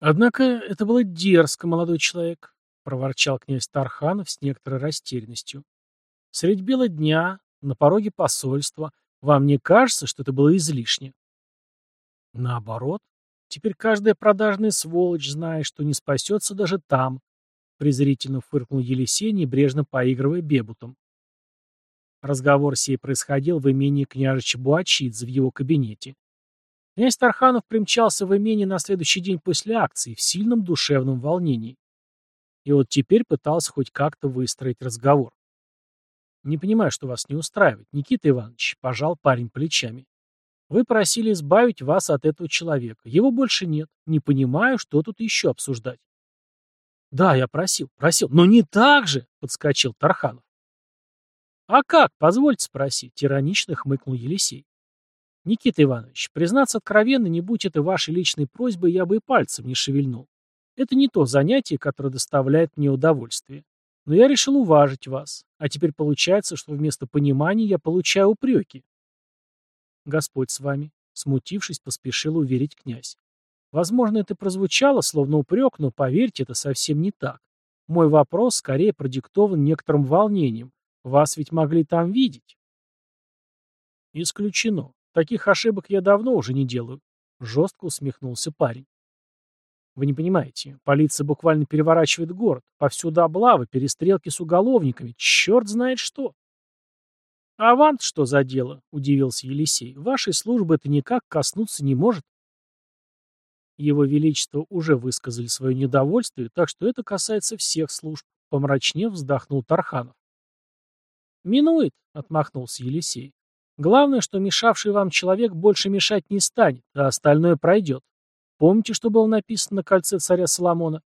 Однако это было дерзко, молодой человек, проворчал князь Тарханов с некоторой растерянностью. Средь бела дня, на пороге посольства, вам не кажется, что это было излишне? Наоборот, теперь каждая продажная сволочь знает, что не спасется даже там, презрительно фыркнул Елисей, небрежно поигрывая бебутом. Разговор сей происходил в имении княжича Буачидзе в его кабинете. Князь Тарханов примчался в имение на следующий день после акции в сильном душевном волнении. И вот теперь пытался хоть как-то выстроить разговор. «Не понимаю, что вас не устраивает, Никита Иванович», — пожал парень плечами. «Вы просили избавить вас от этого человека. Его больше нет. Не понимаю, что тут еще обсуждать». «Да, я просил, просил. Но не так же!» — подскочил Тарханов. «А как? Позвольте спросить», — тиранично хмыкнул Елисей. «Никита Иванович, признаться откровенно, не будь это вашей личной просьбой, я бы и пальцем не шевельнул. Это не то занятие, которое доставляет мне удовольствие. Но я решил уважить вас. А теперь получается, что вместо понимания я получаю упреки». «Господь с вами», — смутившись, поспешил уверить князь. Возможно, это прозвучало, словно упрек, но, поверьте, это совсем не так. Мой вопрос скорее продиктован некоторым волнением, вас ведь могли там видеть. Исключено. Таких ошибок я давно уже не делаю. Жестко усмехнулся парень. Вы не понимаете, полиция буквально переворачивает город. Повсюду облавы, перестрелки с уголовниками. Черт знает что. А вам что за дело? Удивился Елисей. Вашей службы это никак коснуться не может. Его Величество уже высказали свое недовольствие, так что это касается всех служб. Помрачнев вздохнул Тарханов. «Минует», — отмахнулся Елисей. «Главное, что мешавший вам человек больше мешать не станет, а остальное пройдет. Помните, что было написано на кольце царя Соломона?»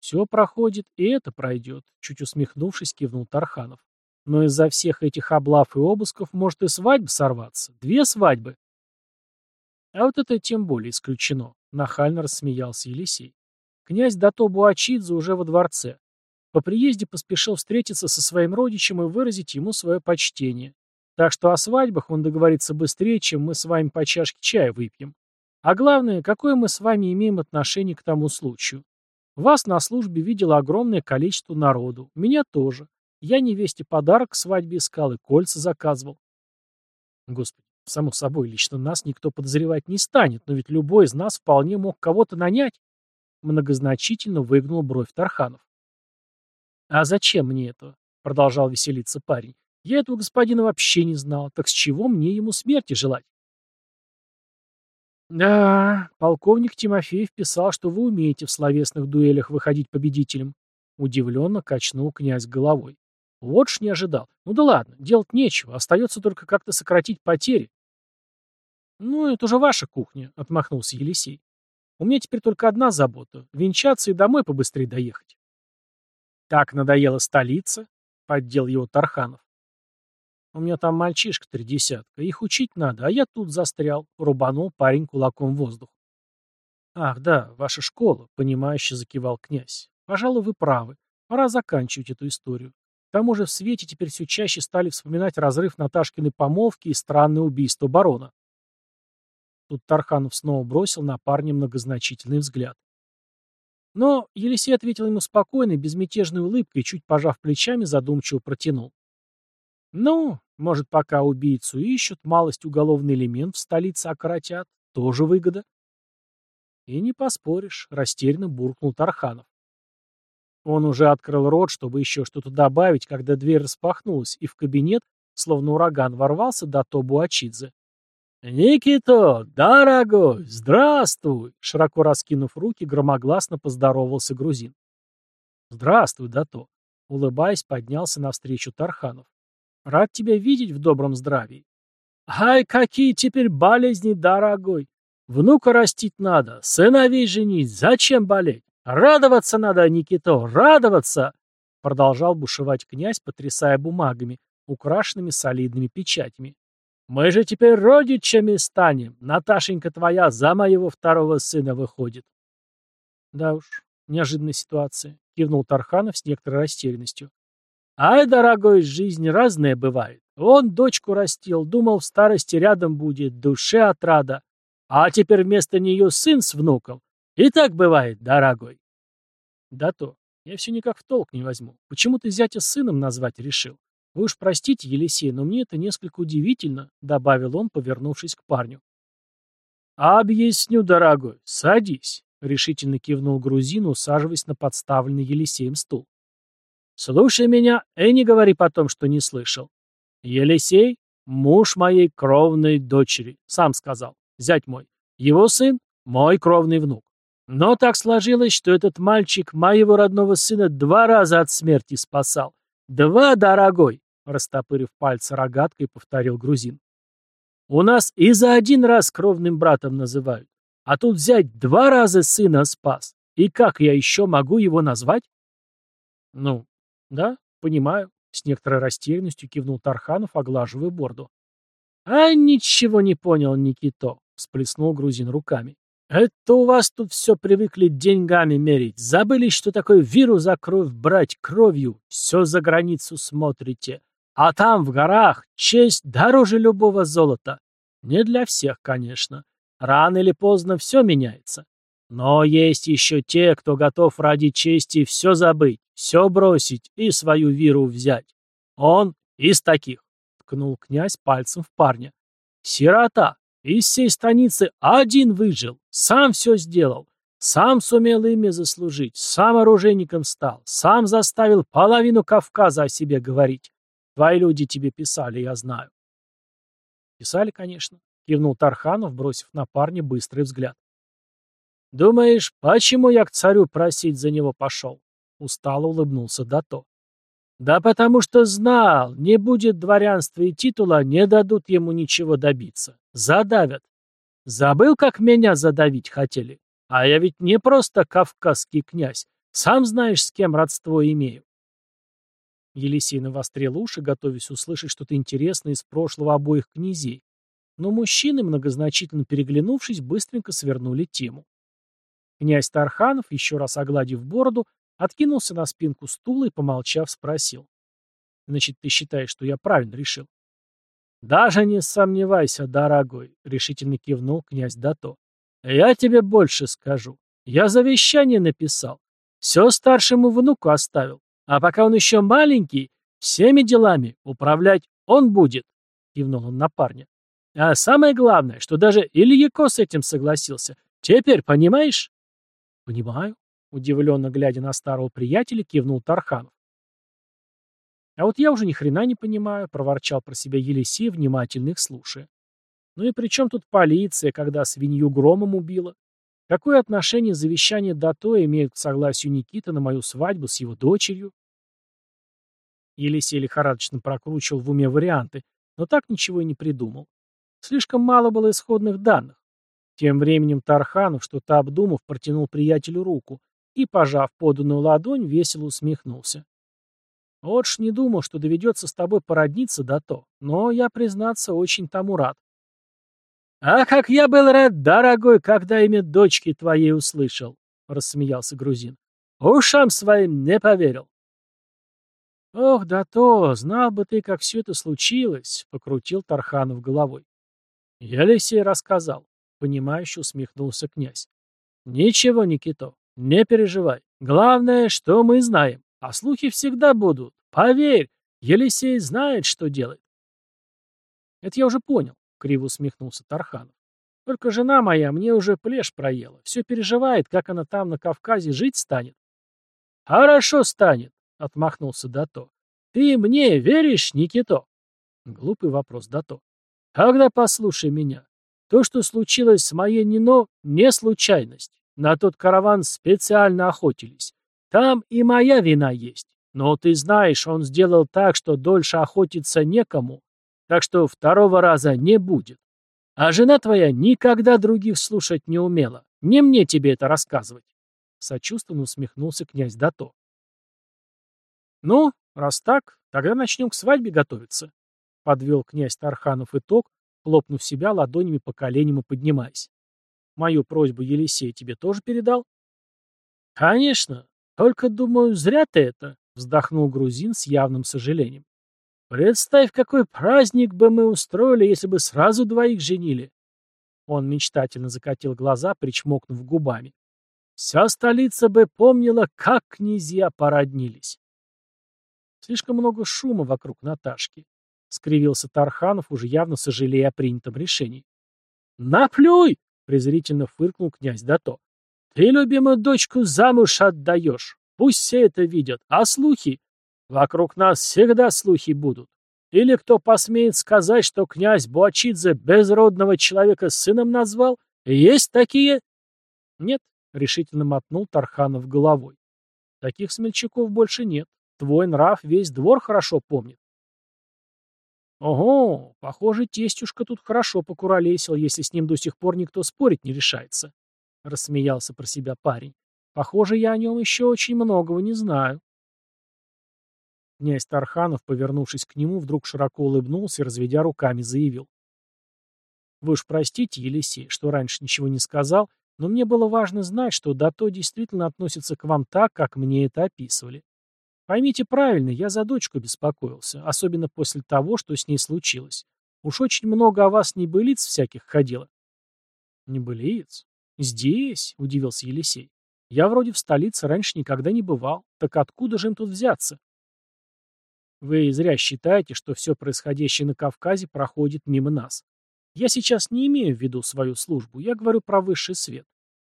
«Все проходит, и это пройдет», — чуть усмехнувшись, кивнул Тарханов. «Но из-за всех этих облав и обысков может и свадьба сорваться. Две свадьбы». «А вот это тем более исключено», — нахально рассмеялся Елисей. «Князь Дато Ачидзе уже во дворце. По приезде поспешил встретиться со своим родичем и выразить ему свое почтение. Так что о свадьбах он договорится быстрее, чем мы с вами по чашке чая выпьем. А главное, какое мы с вами имеем отношение к тому случаю. Вас на службе видело огромное количество народу. Меня тоже. Я невесте подарок к свадьбе искал и кольца заказывал. Господи, само собой, лично нас никто подозревать не станет, но ведь любой из нас вполне мог кого-то нанять. Многозначительно выгнул бровь Тарханов. «А зачем мне это?» — продолжал веселиться парень. «Я этого господина вообще не знал. Так с чего мне ему смерти желать?» «Да, полковник Тимофеев писал, что вы умеете в словесных дуэлях выходить победителем». Удивленно качнул князь головой. «Вот ж не ожидал. Ну да ладно, делать нечего. Остается только как-то сократить потери». «Ну, это уже ваша кухня», — отмахнулся Елисей. «У меня теперь только одна забота — венчаться и домой побыстрее доехать». «Так надоела столица?» — поддел его Тарханов. «У меня там мальчишка три десятка, их учить надо, а я тут застрял», — рубанул парень кулаком в воздух. «Ах, да, ваша школа», — понимающе закивал князь. «Пожалуй, вы правы. Пора заканчивать эту историю. К тому же в свете теперь все чаще стали вспоминать разрыв Наташкиной помолвки и странное убийство барона». Тут Тарханов снова бросил на парня многозначительный взгляд. Но Елисей ответил ему спокойной, безмятежной улыбкой чуть пожав плечами, задумчиво протянул. «Ну, может, пока убийцу ищут, малость уголовный элемент в столице окоротят. Тоже выгода». «И не поспоришь», — растерянно буркнул Тарханов. Он уже открыл рот, чтобы еще что-то добавить, когда дверь распахнулась, и в кабинет, словно ураган, ворвался Дато Буачидзе. «Никито, дорогой, здравствуй!» Широко раскинув руки, громогласно поздоровался грузин. «Здравствуй, Дато!» Улыбаясь, поднялся навстречу Тарханов. «Рад тебя видеть в добром здравии». «Ай, какие теперь болезни, дорогой! Внука растить надо, сыновей женить, зачем болеть? Радоваться надо, Никито, радоваться!» Продолжал бушевать князь, потрясая бумагами, украшенными солидными печатями. Мы же теперь родичами станем. Наташенька твоя за моего второго сына выходит. Да уж, неожиданная ситуация, кивнул Тарханов с некоторой растерянностью. Ай, дорогой, жизнь разная бывает. Он дочку растил, думал, в старости рядом будет, душе отрада. А теперь вместо нее сын с внуком. И так бывает, дорогой. Да то. Я все никак в толк не возьму. Почему ты зятя сыном назвать решил? Вы уж простите, Елисей, но мне это несколько удивительно, добавил он, повернувшись к парню. «Объясню, дорогой, садись», — решительно кивнул грузин, усаживаясь на подставленный Елисеем стул. «Слушай меня и не говори потом, что не слышал. Елисей — муж моей кровной дочери, сам сказал, зять мой. Его сын — мой кровный внук. Но так сложилось, что этот мальчик моего родного сына два раза от смерти спасал. Два, дорогой!» — растопырив пальцы рогаткой, повторил грузин. «У нас и за один раз кровным братом называют. А тут взять два раза сына спас. И как я еще могу его назвать?» «Ну, да, понимаю», — с некоторой растерянностью кивнул Тарханов, оглаживая борду. «А ничего не понял, Никито», — всплеснул грузин руками. Это у вас тут все привыкли деньгами мерить. Забыли, что такое виру за кровь брать кровью. Все за границу смотрите. А там, в горах, честь дороже любого золота. Не для всех, конечно. Рано или поздно все меняется. Но есть еще те, кто готов ради чести все забыть, все бросить и свою виру взять. Он из таких, ткнул князь пальцем в парня. Сирота, из всей станицы один выжил, сам все сделал, сам сумел имя заслужить, сам оружейником стал, сам заставил половину Кавказа о себе говорить. Твои люди тебе писали, я знаю. Писали, конечно, кивнул Тарханов, бросив на парня быстрый взгляд. Думаешь, почему я к царю просить за него пошел? Устало улыбнулся Дато. Да потому что знал, не будет дворянства и титула, не дадут ему ничего добиться. Задавят. Забыл, как меня задавить хотели? А я ведь не просто кавказский князь. Сам знаешь, с кем родство имею. Елисей навострил уши, готовясь услышать что-то интересное из прошлого обоих князей. Но мужчины, многозначительно переглянувшись, быстренько свернули тему. Князь Тарханов, еще раз огладив бороду, Откинулся на спинку стула и, помолчав, спросил. «Значит, ты считаешь, что я правильно решил?» «Даже не сомневайся, дорогой», — решительно кивнул князь Дато. «Я тебе больше скажу. Я завещание написал. Все старшему внуку оставил. А пока он еще маленький, всеми делами управлять он будет», — кивнул он на парня. «А самое главное, что даже Ильяко с этим согласился. Теперь понимаешь?» «Понимаю», Удивленно глядя на старого приятеля, кивнул Тарханов. «А вот я уже ни хрена не понимаю», — проворчал про себя Елисей, внимательно их слушая. «Ну и при чем тут полиция, когда свинью громом убила? Какое отношение завещание Дато имеет к согласию Никиты на мою свадьбу с его дочерью?» Елисей лихорадочно прокручивал в уме варианты, но так ничего и не придумал. Слишком мало было исходных данных. Тем временем Тарханов, что-то обдумав, протянул приятелю руку, и, пожав поданную ладонь, весело усмехнулся. Вот ж не думал, что доведется с тобой породниться да то, но я, признаться, очень тому рад. «А как я был рад, дорогой, когда имя дочки твоей услышал!» — рассмеялся грузин. «Ушам своим не поверил!» «Ох, да то, знал бы ты, как все это случилось!» — покрутил Тарханов головой. Елисей рассказал, — понимающе усмехнулся князь. «Ничего, Никито, не переживай. Главное, что мы знаем. А слухи всегда будут. Поверь, Елисей знает, что делает. Это я уже понял, криво усмехнулся Тарханов. Только жена моя мне уже плешь проела. Все переживает, как она там на Кавказе жить станет. Хорошо станет, отмахнулся Дато. Ты мне веришь, Никито? Глупый вопрос, Дато. Тогда послушай меня. То, что случилось с моей Нино, не случайность. На тот караван специально охотились. Там и моя вина есть. Но ты знаешь, он сделал так, что дольше охотиться некому, так что второго раза не будет. А жена твоя никогда других слушать не умела. Не мне тебе это рассказывать. Сочувственно усмехнулся князь Дато. Ну, раз так, тогда начнем к свадьбе готовиться. Подвел князь Тарханов итог, хлопнув себя ладонями по коленям и поднимаясь. Мою просьбу Елисей тебе тоже передал? Конечно. Только, думаю, зря ты это, вздохнул грузин с явным сожалением. Представь, какой праздник бы мы устроили, если бы сразу двоих женили. Он мечтательно закатил глаза, причмокнув губами. Вся столица бы помнила, как князья породнились. Слишком много шума вокруг Наташки. Скривился Тарханов, уже явно сожалея о принятом решении. «Наплюй!» — презрительно фыркнул князь Дато. «Ты любимую дочку замуж отдаешь. Пусть все это видят. А слухи? Вокруг нас всегда слухи будут. Или кто посмеет сказать, что князь Буачидзе безродного человека сыном назвал? Есть такие? Нет, решительно мотнул Тарханов головой. Таких смельчаков больше нет. Твой нрав весь двор хорошо помнит. Ого, похоже, тестюшка тут хорошо покуролесил, если с ним до сих пор никто спорить не решается. Рассмеялся про себя парень. Похоже, я о нем еще очень многого не знаю. Князь Тарханов, повернувшись к нему, вдруг широко улыбнулся и, разведя руками, заявил. «Вы уж простите, Елисей, что раньше ничего не сказал, но мне было важно знать, что Дато действительно относится к вам так, как мне это описывали. Поймите правильно, я за дочку беспокоился, особенно после того, что с ней случилось. Уж очень много о вас небылиц всяких ходило». «Небылиц? Здесь?» — удивился Елисей. «Я вроде в столице раньше никогда не бывал. Так откуда же им тут взяться?» Вы зря считаете, что все происходящее на Кавказе проходит мимо нас. Я сейчас не имею в виду свою службу, я говорю про высший свет.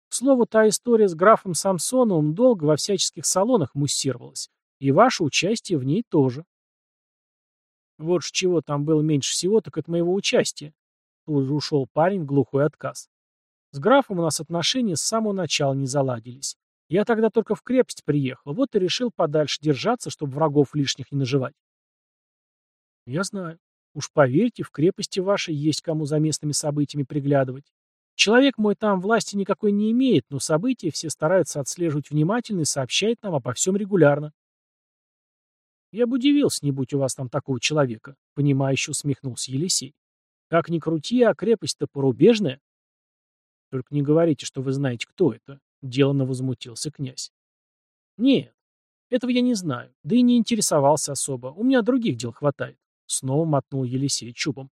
К слову, та история с графом Самсоновым долго во всяческих салонах муссировалась, и ваше участие в ней тоже. Вот ж чего там было меньше всего, так от моего участия. Тут же ушел парень в глухой отказ. С графом у нас отношения с самого начала не заладились. Я тогда только в крепость приехал, вот и решил подальше держаться, чтобы врагов лишних не наживать. Я знаю. Уж поверьте, в крепости вашей есть кому за местными событиями приглядывать. Человек мой там власти никакой не имеет, но события все стараются отслеживать внимательно и сообщает нам обо всем регулярно. Я бы удивился, не будь у вас там такого человека, понимающе усмехнулся Елисей. Как ни крути, а крепость-то порубежная. Только не говорите, что вы знаете, кто это. — деланно возмутился князь. «Нет, этого я не знаю, да и не интересовался особо. У меня других дел хватает», — снова мотнул Елисей чубом.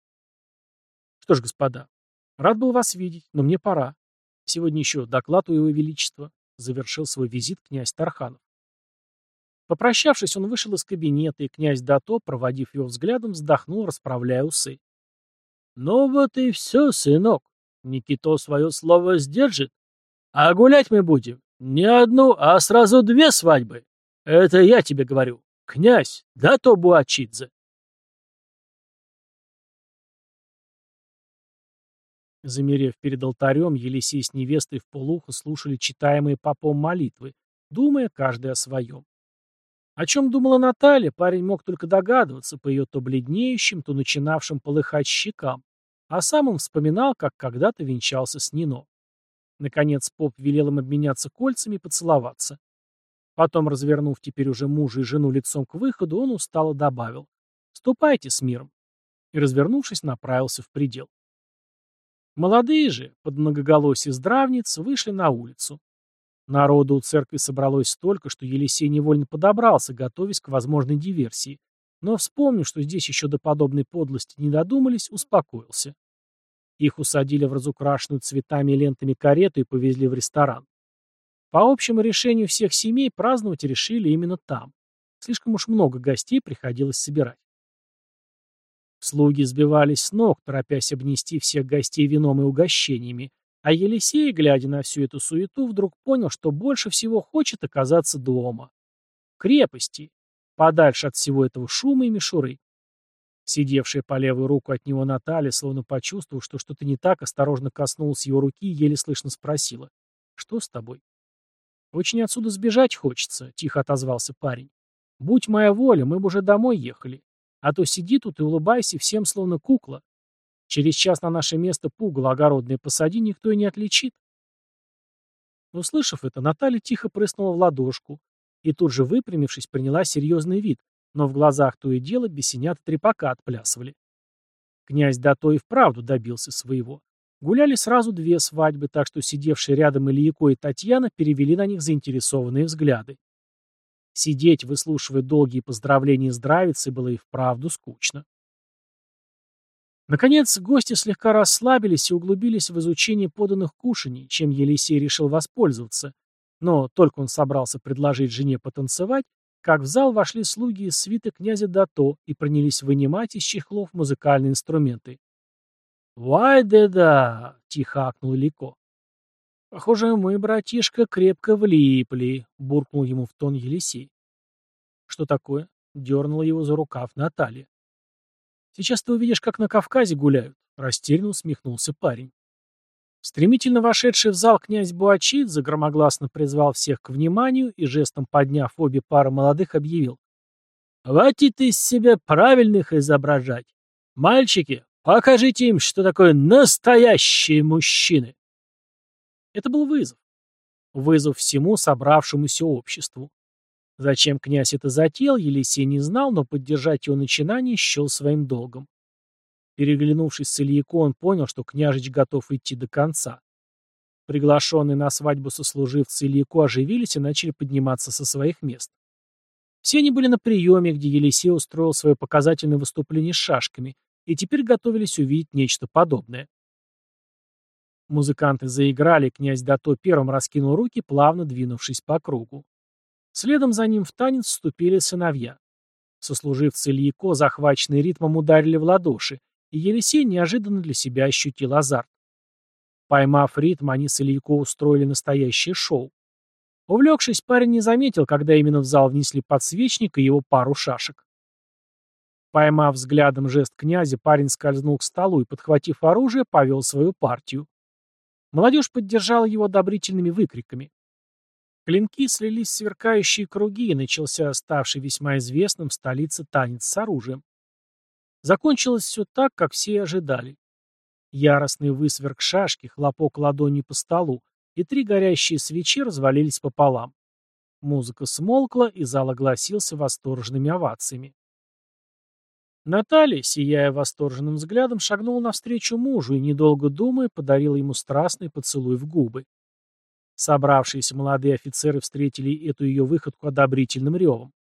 «Что ж, господа, рад был вас видеть, но мне пора. Сегодня еще доклад у его величества», — завершил свой визит князь Тарханов. Попрощавшись, он вышел из кабинета, и князь Дато, проводив его взглядом, вздохнул, расправляя усы. «Ну вот и все, сынок. Никито свое слово сдержит. А гулять мы будем не одну, а сразу две свадьбы. Это я тебе говорю. Князь, да то Буачидзе. Замерев перед алтарем, Елисей с невестой в полухо слушали читаемые попом молитвы, думая каждый о своем. О чем думала Наталья, парень мог только догадываться по ее то бледнеющим, то начинавшим полыхать щекам, а сам он вспоминал, как когда-то венчался с Нино. Наконец поп велел им обменяться кольцами и поцеловаться. Потом, развернув теперь уже мужа и жену лицом к выходу, он устало добавил «Ступайте с миром» и, развернувшись, направился в предел. Молодые же, под многоголосие здравниц, вышли на улицу. Народу у церкви собралось столько, что Елисей невольно подобрался, готовясь к возможной диверсии, но, вспомнив, что здесь еще до подобной подлости не додумались, успокоился. Их усадили в разукрашенную цветами и лентами карету и повезли в ресторан. По общему решению всех семей праздновать решили именно там. Слишком уж много гостей приходилось собирать. Слуги сбивались с ног, торопясь обнести всех гостей вином и угощениями, а Елисей, глядя на всю эту суету, вдруг понял, что больше всего хочет оказаться дома. крепости, подальше от всего этого шума и мишуры. Сидевшая по левую руку от него Наталья, словно почувствовав, что что-то не так, осторожно коснулась его руки и еле слышно спросила. «Что с тобой?» «Очень отсюда сбежать хочется», — тихо отозвался парень. «Будь моя воля, мы бы уже домой ехали. А то сиди тут и улыбайся всем, словно кукла. Через час на наше место пугало огородное посади, никто и не отличит». Услышав это, Наталья тихо прыснула в ладошку и тут же, выпрямившись, приняла серьезный вид, но в глазах то и дело бесенят трепака отплясывали. Князь Дато и вправду добился своего. Гуляли сразу две свадьбы, так что сидевшие рядом Ильяко и Татьяна перевели на них заинтересованные взгляды. Сидеть, выслушивая долгие поздравления здравицы, было и вправду скучно. Наконец, гости слегка расслабились и углубились в изучение поданных кушаний, чем Елисей решил воспользоваться, Но только он собрался предложить жене потанцевать, как в зал вошли слуги из свиты князя Дато и принялись вынимать из чехлов музыкальные инструменты. «Вай да да!» — тихо акнул Лико. «Похоже, мы, братишка, крепко влипли», — буркнул ему в тон Елисей. «Что такое?» — дернула его за рукав Наталья. «Сейчас ты увидишь, как на Кавказе гуляют», — растерянно усмехнулся парень. Стремительно вошедший в зал князь Буачидзе громогласно призвал всех к вниманию и, жестом подняв обе пары молодых, объявил. «Хватит из себя правильных изображать. Мальчики, покажите им, что такое настоящие мужчины!» Это был вызов. Вызов всему собравшемуся обществу. Зачем князь это затеял, Елисей не знал, но поддержать его начинание счел своим долгом. Переглянувшись с Ильяко, он понял, что княжич готов идти до конца. Приглашенные на свадьбу сослуживцы Ильяко оживились и начали подниматься со своих мест. Все они были на приеме, где Елисей устроил свое показательное выступление с шашками, и теперь готовились увидеть нечто подобное. Музыканты заиграли, князь Дато первым раскинул руки, плавно двинувшись по кругу. Следом за ним в танец вступили сыновья. Сослуживцы Ильяко, захваченные ритмом, ударили в ладоши, и Елисей неожиданно для себя ощутил азарт. Поймав ритм, они с Ильяко устроили настоящее шоу. Увлекшись, парень не заметил, когда именно в зал внесли подсвечник и его пару шашек. Поймав взглядом жест князя, парень скользнул к столу и, подхватив оружие, повел свою партию. Молодежь поддержала его одобрительными выкриками. Клинки слились в сверкающие круги, и начался ставший весьма известным в столице танец с оружием. Закончилось все так, как все и ожидали. Яростный высверк шашки, хлопок ладони по столу, и три горящие свечи развалились пополам. Музыка смолкла, и зал огласился восторженными овациями. Наталья, сияя восторженным взглядом, шагнула навстречу мужу и, недолго думая, подарила ему страстный поцелуй в губы. Собравшиеся молодые офицеры встретили эту ее выходку одобрительным ревом.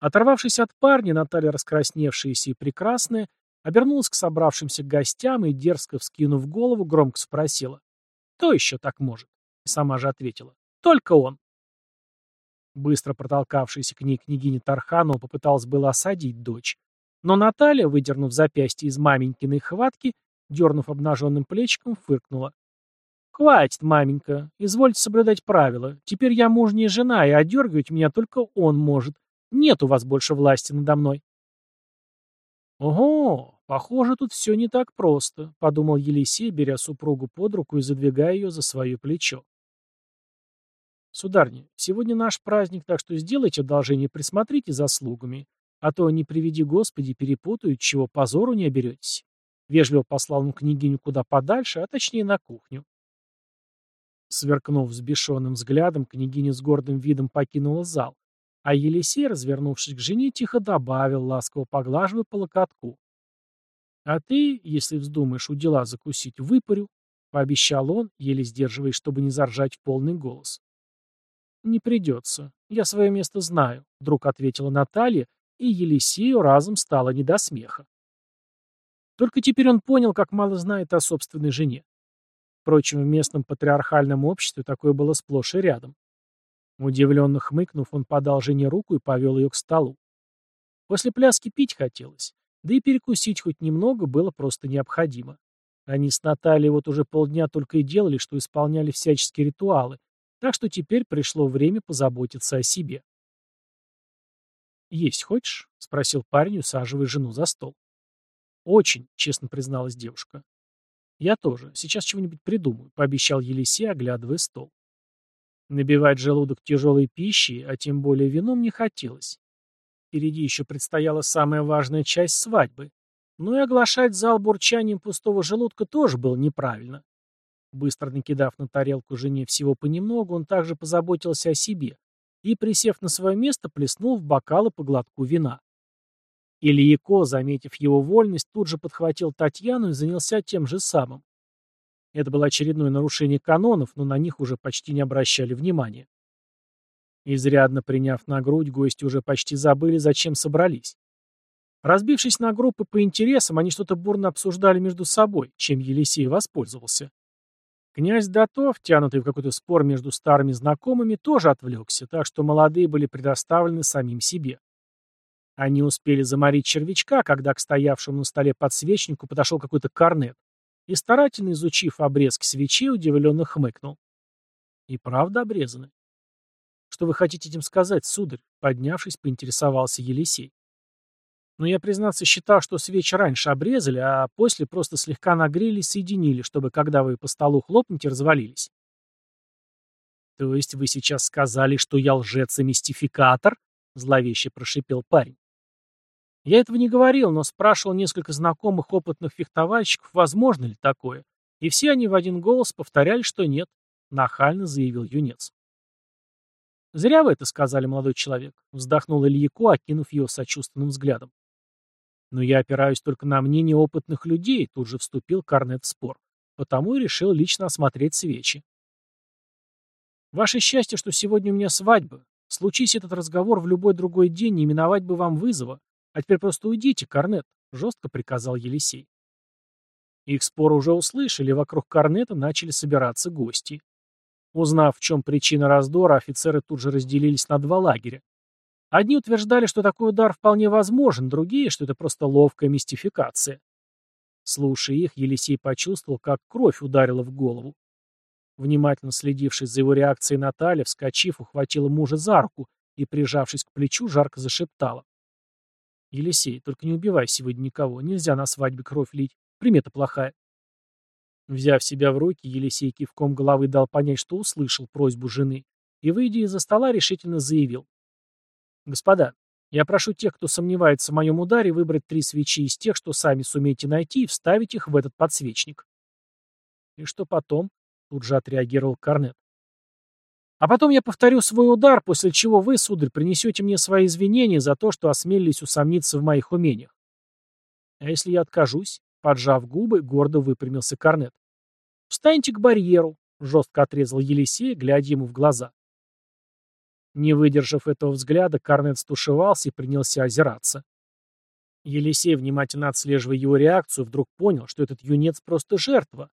Оторвавшись от парня, Наталья, раскрасневшаяся и прекрасная, обернулась к собравшимся гостям и, дерзко вскинув голову, громко спросила. «Кто еще так может?» И сама же ответила. «Только он». Быстро протолкавшаяся к ней княгиня Тарханова попыталась было осадить дочь. Но Наталья, выдернув запястье из маменькиной хватки, дернув обнаженным плечиком, фыркнула. «Хватит, маменька, извольте соблюдать правила. Теперь я мужняя жена, и одергивать меня только он может. Нет у вас больше власти надо мной. Ого, похоже, тут все не так просто, подумал Елисей, беря супругу под руку и задвигая ее за свое плечо. Сударня, сегодня наш праздник, так что сделайте одолжение, присмотрите за слугами, а то, не приведи Господи, перепутают, чего позору не оберетесь. Вежливо послал он княгиню куда подальше, а точнее на кухню. Сверкнув взбешенным взглядом, княгиня с гордым видом покинула зал, а Елисей, развернувшись к жене, тихо добавил, ласково поглаживая по локотку. «А ты, если вздумаешь у дела закусить, выпарю», — пообещал он, еле сдерживаясь, чтобы не заржать в полный голос. «Не придется. Я свое место знаю», — вдруг ответила Наталья, и Елисею разом стало не до смеха. Только теперь он понял, как мало знает о собственной жене. Впрочем, в местном патриархальном обществе такое было сплошь и рядом. Удивленно хмыкнув, он подал жене руку и повел ее к столу. После пляски пить хотелось, да и перекусить хоть немного было просто необходимо. Они с Натальей вот уже полдня только и делали, что исполняли всяческие ритуалы, так что теперь пришло время позаботиться о себе. «Есть хочешь?» — спросил парень, усаживая жену за стол. «Очень», — честно призналась девушка. «Я тоже. Сейчас чего-нибудь придумаю», — пообещал Елисей, оглядывая стол. Набивать желудок тяжелой пищей, а тем более вином, не хотелось. Впереди еще предстояла самая важная часть свадьбы. Но и оглашать зал бурчанием пустого желудка тоже было неправильно. Быстро накидав на тарелку жене всего понемногу, он также позаботился о себе и, присев на свое место, плеснул в бокалы по глотку вина. Ильяко, заметив его вольность, тут же подхватил Татьяну и занялся тем же самым. Это было очередное нарушение канонов, но на них уже почти не обращали внимания. Изрядно приняв на грудь, гости уже почти забыли, зачем собрались. Разбившись на группы по интересам, они что-то бурно обсуждали между собой, чем Елисей воспользовался. Князь Дато, втянутый в какой-то спор между старыми знакомыми, тоже отвлекся, так что молодые были предоставлены самим себе. Они успели заморить червячка, когда к стоявшему на столе подсвечнику подошел какой-то корнет и, старательно изучив обрезки свечей, удивленно хмыкнул. И правда обрезаны. Что вы хотите этим сказать, сударь? Поднявшись, поинтересовался Елисей. Но я, признаться, считал, что свечи раньше обрезали, а после просто слегка нагрели и соединили, чтобы, когда вы по столу хлопнете, развалились. То есть вы сейчас сказали, что я лжец и мистификатор? Зловеще прошипел парень. Я этого не говорил, но спрашивал несколько знакомых опытных фехтовальщиков, возможно ли такое, и все они в один голос повторяли, что нет, нахально заявил юнец. «Зря вы это сказали, молодой человек», — вздохнул Ильяко, окинув его сочувственным взглядом. Но я опираюсь только на мнение опытных людей, тут же вступил Корнет в спор. Потому и решил лично осмотреть свечи. Ваше счастье, что сегодня у меня свадьба. Случись этот разговор в любой другой день, не миновать бы вам вызова. А теперь просто уйдите, Корнет, жестко приказал Елисей. Их спор уже услышали, вокруг Корнета начали собираться гости. Узнав, в чем причина раздора, офицеры тут же разделились на два лагеря. Одни утверждали, что такой удар вполне возможен, другие, что это просто ловкая мистификация. Слушая их, Елисей почувствовал, как кровь ударила в голову. Внимательно следившись за его реакцией Наталья, вскочив, ухватила мужа за руку и, прижавшись к плечу, жарко зашептала. «Елисей, только не убивай сегодня никого, нельзя на свадьбе кровь лить, примета плохая». Взяв себя в руки, Елисей кивком головы дал понять, что услышал просьбу жены, и, выйдя из-за стола, решительно заявил. Господа, я прошу тех, кто сомневается в моем ударе, выбрать три свечи из тех, что сами сумеете найти, и вставить их в этот подсвечник. И что потом? Тут же отреагировал Корнет. А потом я повторю свой удар, после чего вы, сударь, принесете мне свои извинения за то, что осмелились усомниться в моих умениях. А если я откажусь? Поджав губы, гордо выпрямился Корнет. «Встаньте к барьеру», — жестко отрезал Елисей, глядя ему в глаза. Не выдержав этого взгляда, Корнет стушевался и принялся озираться. Елисей, внимательно отслеживая его реакцию, вдруг понял, что этот юнец просто жертва.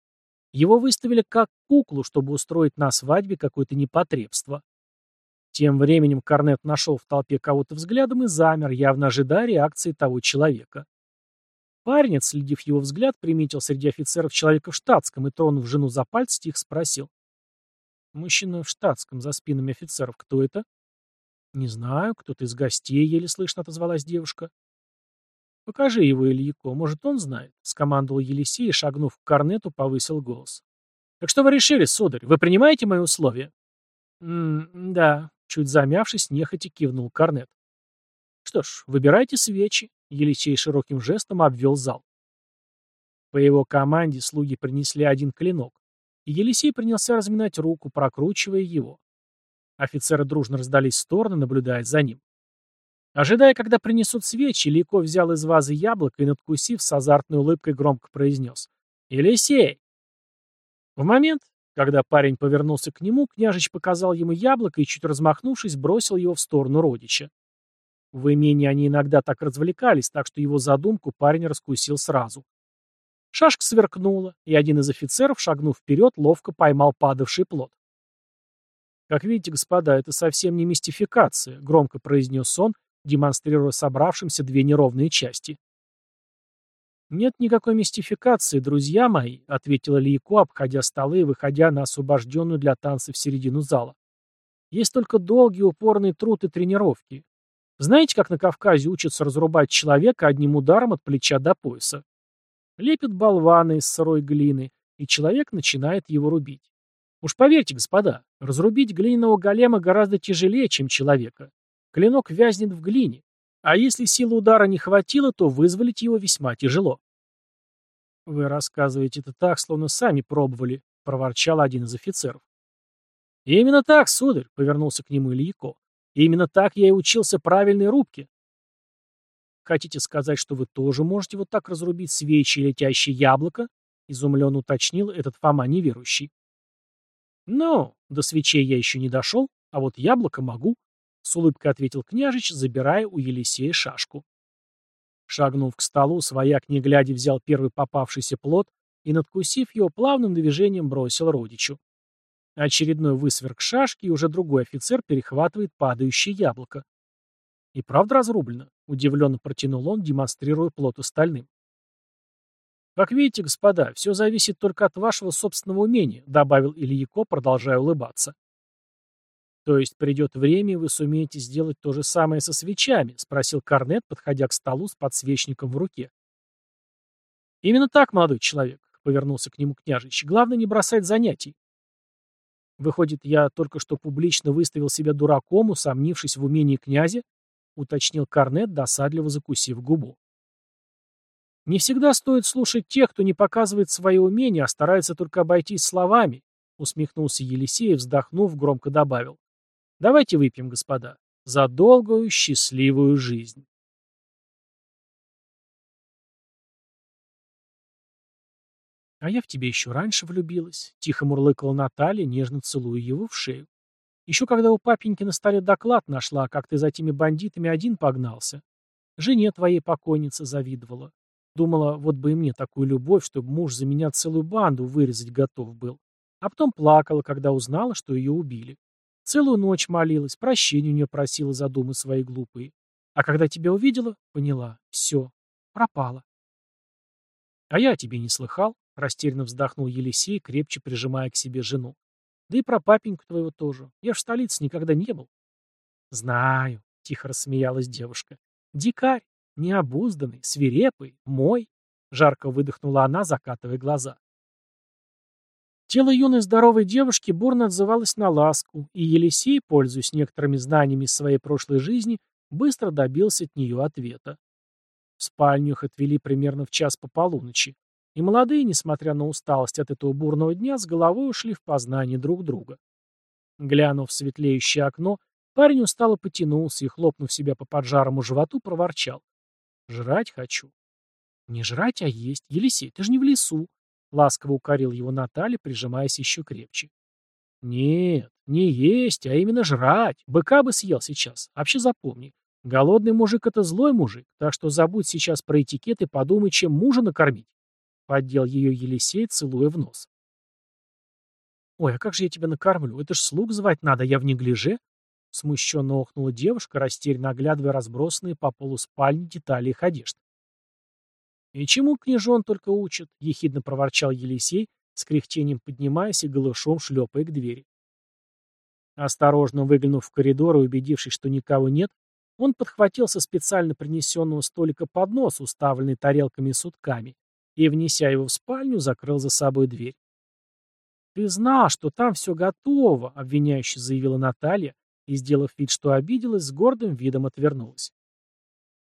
Его выставили как куклу, чтобы устроить на свадьбе какое-то непотребство. Тем временем Корнет нашел в толпе кого-то взглядом и замер, явно ожидая реакции того человека. Парень, отследив его взгляд, приметил среди офицеров человека в штатском и, тронув жену за пальцы, тихо спросил. Мужчина в штатском, за спинами офицеров. Кто это? Не знаю, кто-то из гостей, еле слышно отозвалась девушка. Покажи его Ильяко, может, он знает, скомандовал Елисей и, шагнув к корнету, повысил голос. Так что вы решили, сударь, вы принимаете мои условия? М да, чуть замявшись, нехотя кивнул корнет. Что ж, выбирайте свечи, Елисей широким жестом обвел зал. По его команде слуги принесли один клинок, и Елисей принялся разминать руку, прокручивая его. Офицеры дружно раздались в стороны, наблюдая за ним. Ожидая, когда принесут свечи, Лико взял из вазы яблоко и, надкусив, с азартной улыбкой громко произнес «Елисей!». В момент, когда парень повернулся к нему, княжич показал ему яблоко и, чуть размахнувшись, бросил его в сторону родича. В имении они иногда так развлекались, так что его задумку парень раскусил сразу. Шашка сверкнула, и один из офицеров, шагнув вперед, ловко поймал падавший плод. «Как видите, господа, это совсем не мистификация», — громко произнес он, демонстрируя собравшимся две неровные части. «Нет никакой мистификации, друзья мои», — ответила Лейко, обходя столы и выходя на освобожденную для танца в середину зала. «Есть только долгий упорный труд и тренировки. Знаете, как на Кавказе учатся разрубать человека одним ударом от плеча до пояса? Лепят болваны из сырой глины, и человек начинает его рубить. Уж поверьте, господа, разрубить глиняного голема гораздо тяжелее, чем человека. Клинок вязнет в глине, а если силы удара не хватило, то вызволить его весьма тяжело. «Вы рассказываете это так, словно сами пробовали», — проворчал один из офицеров. «Именно так, сударь», — повернулся к нему Ильяко. «Именно так я и учился правильной рубке. Хотите сказать, что вы тоже можете вот так разрубить свечи и летящее яблоко? Изумленно уточнил этот Фома неверующий. Ну, до свечей я еще не дошел, а вот яблоко могу, с улыбкой ответил княжич, забирая у Елисея шашку. Шагнув к столу, свояк, не глядя, взял первый попавшийся плод и, надкусив его, плавным движением бросил родичу. Очередной высверк шашки, и уже другой офицер перехватывает падающее яблоко. «И правда разрублено?» — удивленно протянул он, демонстрируя плод остальным. «Как видите, господа, все зависит только от вашего собственного умения», — добавил Ильяко, продолжая улыбаться. «То есть придет время, и вы сумеете сделать то же самое со свечами?» — спросил Корнет, подходя к столу с подсвечником в руке. «Именно так, молодой человек», — повернулся к нему княжич. «Главное не бросать занятий». «Выходит, я только что публично выставил себя дураком, усомнившись в умении князя?» — уточнил Корнет, досадливо закусив губу. «Не всегда стоит слушать тех, кто не показывает свои умения, а старается только обойтись словами», — усмехнулся Елисей и, вздохнув, громко добавил. «Давайте выпьем, господа, за долгую счастливую жизнь». «А я в тебя еще раньше влюбилась», — тихо мурлыкала Наталья, нежно целуя его в шею. «Еще когда у папеньки на столе доклад нашла, как ты за теми бандитами один погнался. Жене твоей покойнице завидовала. Думала, вот бы и мне такую любовь, чтобы муж за меня целую банду вырезать готов был. А потом плакала, когда узнала, что ее убили. Целую ночь молилась, прощения у нее просила за думы свои глупые. А когда тебя увидела, поняла, все, пропала. А я о тебе не слыхал, Растерянно вздохнул Елисей, крепче прижимая к себе жену. Да и про папеньку твоего тоже. Я в столице никогда не был. Знаю, тихо рассмеялась девушка. Дикарь, необузданный, свирепый, мой. Жарко выдохнула она, закатывая глаза. Тело юной здоровой девушки бурно отзывалось на ласку, и Елисей, пользуясь некоторыми знаниями из своей прошлой жизни, быстро добился от нее ответа. В спальню их отвели примерно в час по полуночи. И молодые, несмотря на усталость от этого бурного дня, с головой ушли в познание друг друга. Глянув в светлеющее окно, парень устало потянулся и, хлопнув себя по поджарому животу, проворчал. «Жрать хочу». «Не жрать, а есть. Елисей, ты же не в лесу», — ласково укорил его Наталья, прижимаясь еще крепче. «Нет, не есть, а именно жрать. Быка бы съел сейчас. Вообще запомни, голодный мужик — это злой мужик, так что забудь сейчас про этикет и подумай, чем мужа накормить». Поддел ее Елисей, целуя в нос. «Ой, а как же я тебя накормлю? Это ж слуг звать надо, я в неглиже?» Смущенно охнула девушка, растерянно оглядывая разбросанные по полу спальни детали их одежд. «И чему княжон только учат?» — ехидно проворчал Елисей, с кряхтением поднимаясь и голышом шлепая к двери. Осторожно выглянув в коридор и убедившись, что никого нет, он подхватил со специально принесенного столика поднос, уставленный тарелками и сутками, и, внеся его в спальню, закрыл за собой дверь. «Ты знал, что там все готово», — обвиняюще заявила Наталья, и, сделав вид, что обиделась, с гордым видом отвернулась.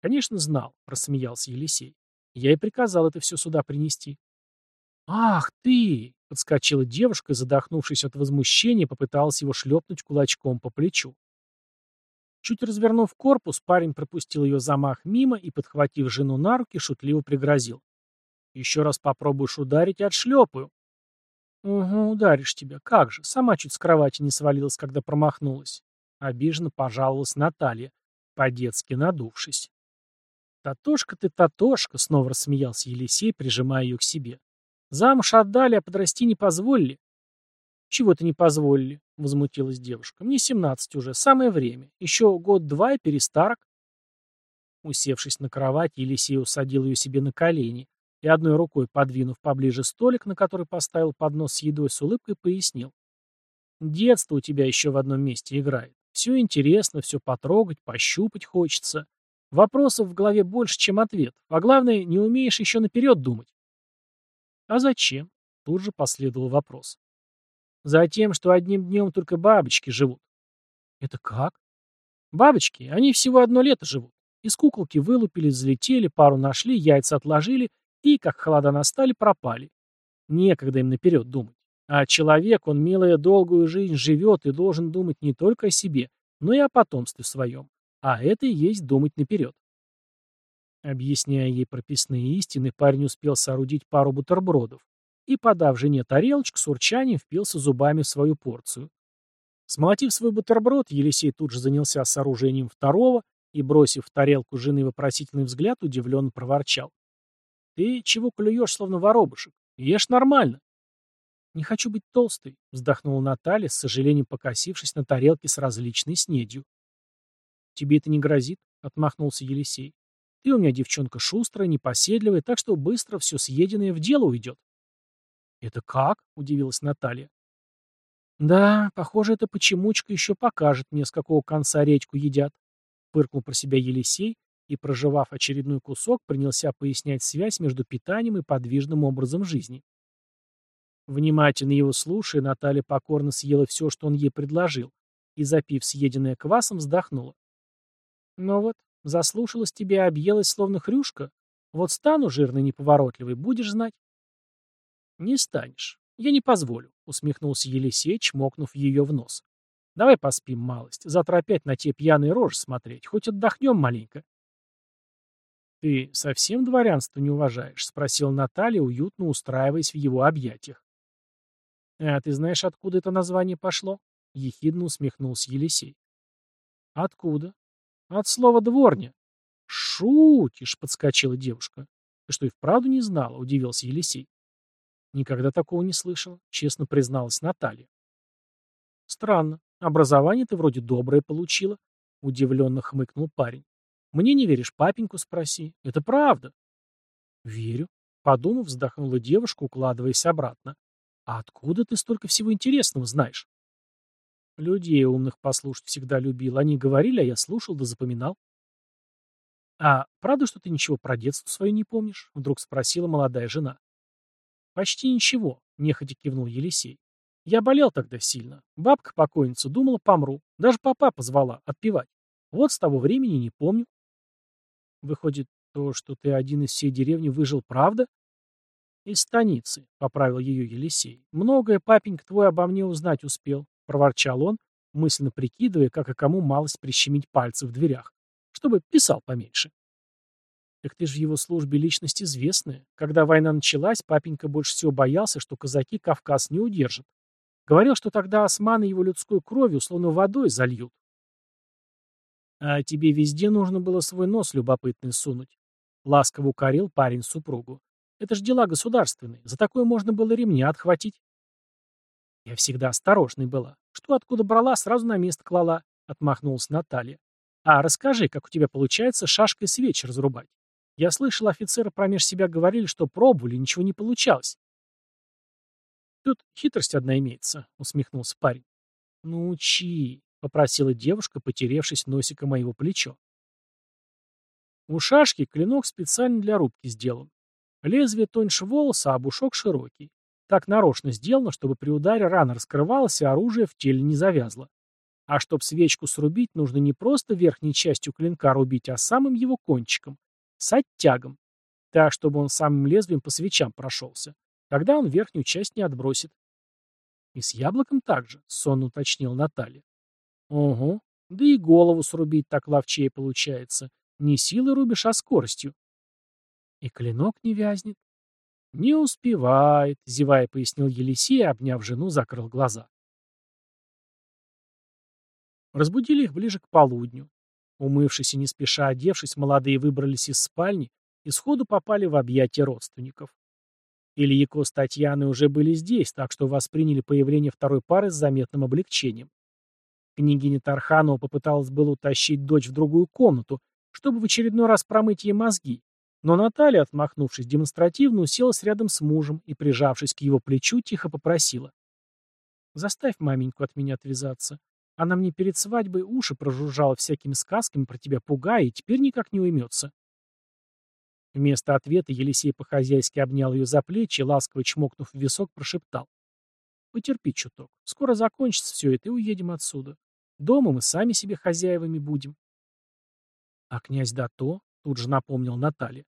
«Конечно, знал», — рассмеялся Елисей. «Я и приказал это все сюда принести». «Ах ты!» — подскочила девушка и, задохнувшись от возмущения, попыталась его шлепнуть кулачком по плечу. Чуть развернув корпус, парень пропустил ее замах мимо и, подхватив жену на руки, шутливо пригрозил. Еще раз попробуешь ударить, отшлепаю. Угу, ударишь тебя. Как же, сама чуть с кровати не свалилась, когда промахнулась. Обиженно пожаловалась Наталья, по-детски надувшись. «Татошка ты, Татошка!» — снова рассмеялся Елисей, прижимая ее к себе. «Замуж отдали, а подрасти не позволили». «Чего-то не позволили», — возмутилась девушка. «Мне семнадцать уже, самое время. Еще год-два и перестарок». Усевшись на кровать, Елисей усадил ее себе на колени, и одной рукой, подвинув поближе столик, на который поставил поднос с едой, с улыбкой пояснил. «Детство у тебя еще в одном месте играет. Все интересно, все потрогать, пощупать хочется. Вопросов в голове больше, чем ответ. А главное, не умеешь еще наперед думать». «А зачем?» — тут же последовал вопрос. «Затем, что одним днем только бабочки живут». «Это как?» «Бабочки, они всего одно лето живут. Из куколки вылупились, взлетели, пару нашли, яйца отложили и, как холода настали, пропали. Некогда им наперед думать. А человек, он, милая, долгую жизнь живет и должен думать не только о себе, но и о потомстве своем. А это и есть думать наперед. Объясняя ей прописные истины, парень успел соорудить пару бутербродов и, подав жене тарелочку, с урчанием впился зубами в свою порцию. Смолотив свой бутерброд, Елисей тут же занялся сооружением второго и, бросив в тарелку жены вопросительный взгляд, удивленно проворчал. «Ты чего клюешь, словно воробушек? Ешь нормально. Не хочу быть толстой, вздохнула Наталья, с сожалением покосившись на тарелке с различной снедью. Тебе это не грозит, отмахнулся Елисей. Ты у меня девчонка шустрая, непоседливая, так что быстро все съеденное в дело уйдет. Это как? удивилась Наталья. Да, похоже, эта почемучка еще покажет мне, с какого конца речку едят. Фыркнул про себя Елисей и, проживав очередной кусок, принялся пояснять связь между питанием и подвижным образом жизни. Внимательно его слушая, Наталья покорно съела все, что он ей предложил, и, запив съеденное квасом, вздохнула. «Ну вот, заслушалась тебя и объелась, словно хрюшка. Вот стану жирной неповоротливой, будешь знать». «Не станешь. Я не позволю», — усмехнулся Елисей, чмокнув ее в нос. «Давай поспим малость. Завтра опять на те пьяные рожи смотреть. Хоть отдохнем маленько». «Ты совсем дворянство не уважаешь?» — спросил Наталья, уютно устраиваясь в его объятиях. «А ты знаешь, откуда это название пошло?» — ехидно усмехнулся Елисей. «Откуда?» «От слова «дворня». «Шутишь!» — подскочила девушка. «Ты что, и вправду не знала?» — удивился Елисей. «Никогда такого не слышал», — честно призналась Наталья. «Странно. Образование ты вроде доброе получила», — удивленно хмыкнул парень. «Мне не веришь, папеньку спроси. Это правда». «Верю», — подумав, вздохнула девушка, укладываясь обратно. «А откуда ты столько всего интересного знаешь?» «Людей умных послушать всегда любил. Они говорили, а я слушал да запоминал». «А правда, что ты ничего про детство свое не помнишь?» — вдруг спросила молодая жена. «Почти ничего», — нехотя кивнул Елисей. «Я болел тогда сильно. Бабка покойница думала, помру. Даже папа позвала отпевать. Вот с того времени не помню». «Выходит, то, что ты один из всей деревни выжил, правда?» «Из станицы», — поправил ее Елисей. «Многое папенька твой обо мне узнать успел», — проворчал он, мысленно прикидывая, как и кому малость прищемить пальцы в дверях, чтобы писал поменьше. Так ты же в его службе личность известная. Когда война началась, папенька больше всего боялся, что казаки Кавказ не удержат. Говорил, что тогда османы его людской кровью словно водой зальют. А тебе везде нужно было свой нос любопытный сунуть. Ласково укорил парень супругу. Это ж дела государственные. За такое можно было ремня отхватить. Я всегда осторожной была. Что откуда брала, сразу на место клала, отмахнулась Наталья. А расскажи, как у тебя получается шашкой свеч разрубать. Я слышал, офицеры промеж себя говорили, что пробовали, ничего не получалось. Тут хитрость одна имеется, усмехнулся парень. Ну учи, попросила девушка, потеревшись носиком моего плечо. У шашки клинок специально для рубки сделан. Лезвие тоньше волоса, а бушок широкий. Так нарочно сделано, чтобы при ударе рана раскрывалась, и оружие в теле не завязло. А чтоб свечку срубить, нужно не просто верхней частью клинка рубить, а самым его кончиком, с оттягом. Так, чтобы он самым лезвием по свечам прошелся. Тогда он верхнюю часть не отбросит. И с яблоком также, сонно уточнил Наталья. Ого, да и голову срубить так ловчее получается. Не силой рубишь, а скоростью. И клинок не вязнет. Не успевает, зевая, пояснил Елисей, обняв жену, закрыл глаза. Разбудили их ближе к полудню. Умывшись и не спеша одевшись, молодые выбрались из спальни и сходу попали в объятия родственников. Ильяко с Татьяной уже были здесь, так что восприняли появление второй пары с заметным облегчением. Княгиня Тарханова попыталась было утащить дочь в другую комнату, чтобы в очередной раз промыть ей мозги, но Наталья, отмахнувшись демонстративно, уселась рядом с мужем и, прижавшись к его плечу, тихо попросила. «Заставь маменьку от меня отвязаться. Она мне перед свадьбой уши прожужжала всякими сказками про тебя, пугая, и теперь никак не уймется». Вместо ответа Елисей по-хозяйски обнял ее за плечи ласково чмокнув в висок, прошептал. «Потерпи чуток. Скоро закончится все это, и уедем отсюда. Дома мы сами себе хозяевами будем». «А князь Дато?» — тут же напомнил Наталья.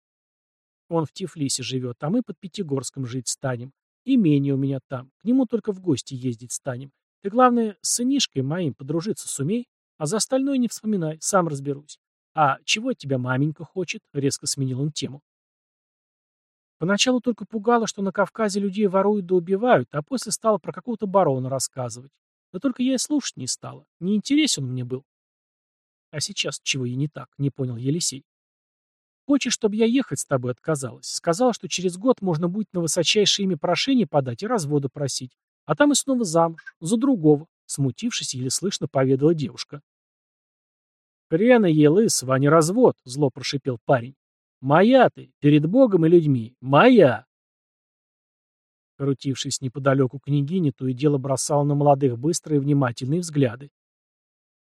Он в Тифлисе живет, а мы под Пятигорском жить станем. Имение у меня там. К нему только в гости ездить станем. Ты, главное, с сынишкой моим подружиться сумей, а за остальное не вспоминай, сам разберусь. А чего от тебя маменька хочет? Резко сменил он тему. Поначалу только пугало, что на Кавказе людей воруют да убивают, а после стало про какого-то барона рассказывать. Да только я и слушать не стала. Не интересен мне был. А сейчас чего ей не так, не понял Елисей. Хочет, чтобы я ехать с тобой отказалась. Сказала, что через год можно будет на высочайшее имя прошение подать и развода просить. А там и снова замуж. За другого. Смутившись, еле слышно поведала девушка. «Хрена ей лысого, а не развод», — зло прошипел парень. «Моя ты, перед Богом и людьми, моя!» Крутившись неподалеку княгини, то и дело бросал на молодых быстрые внимательные взгляды.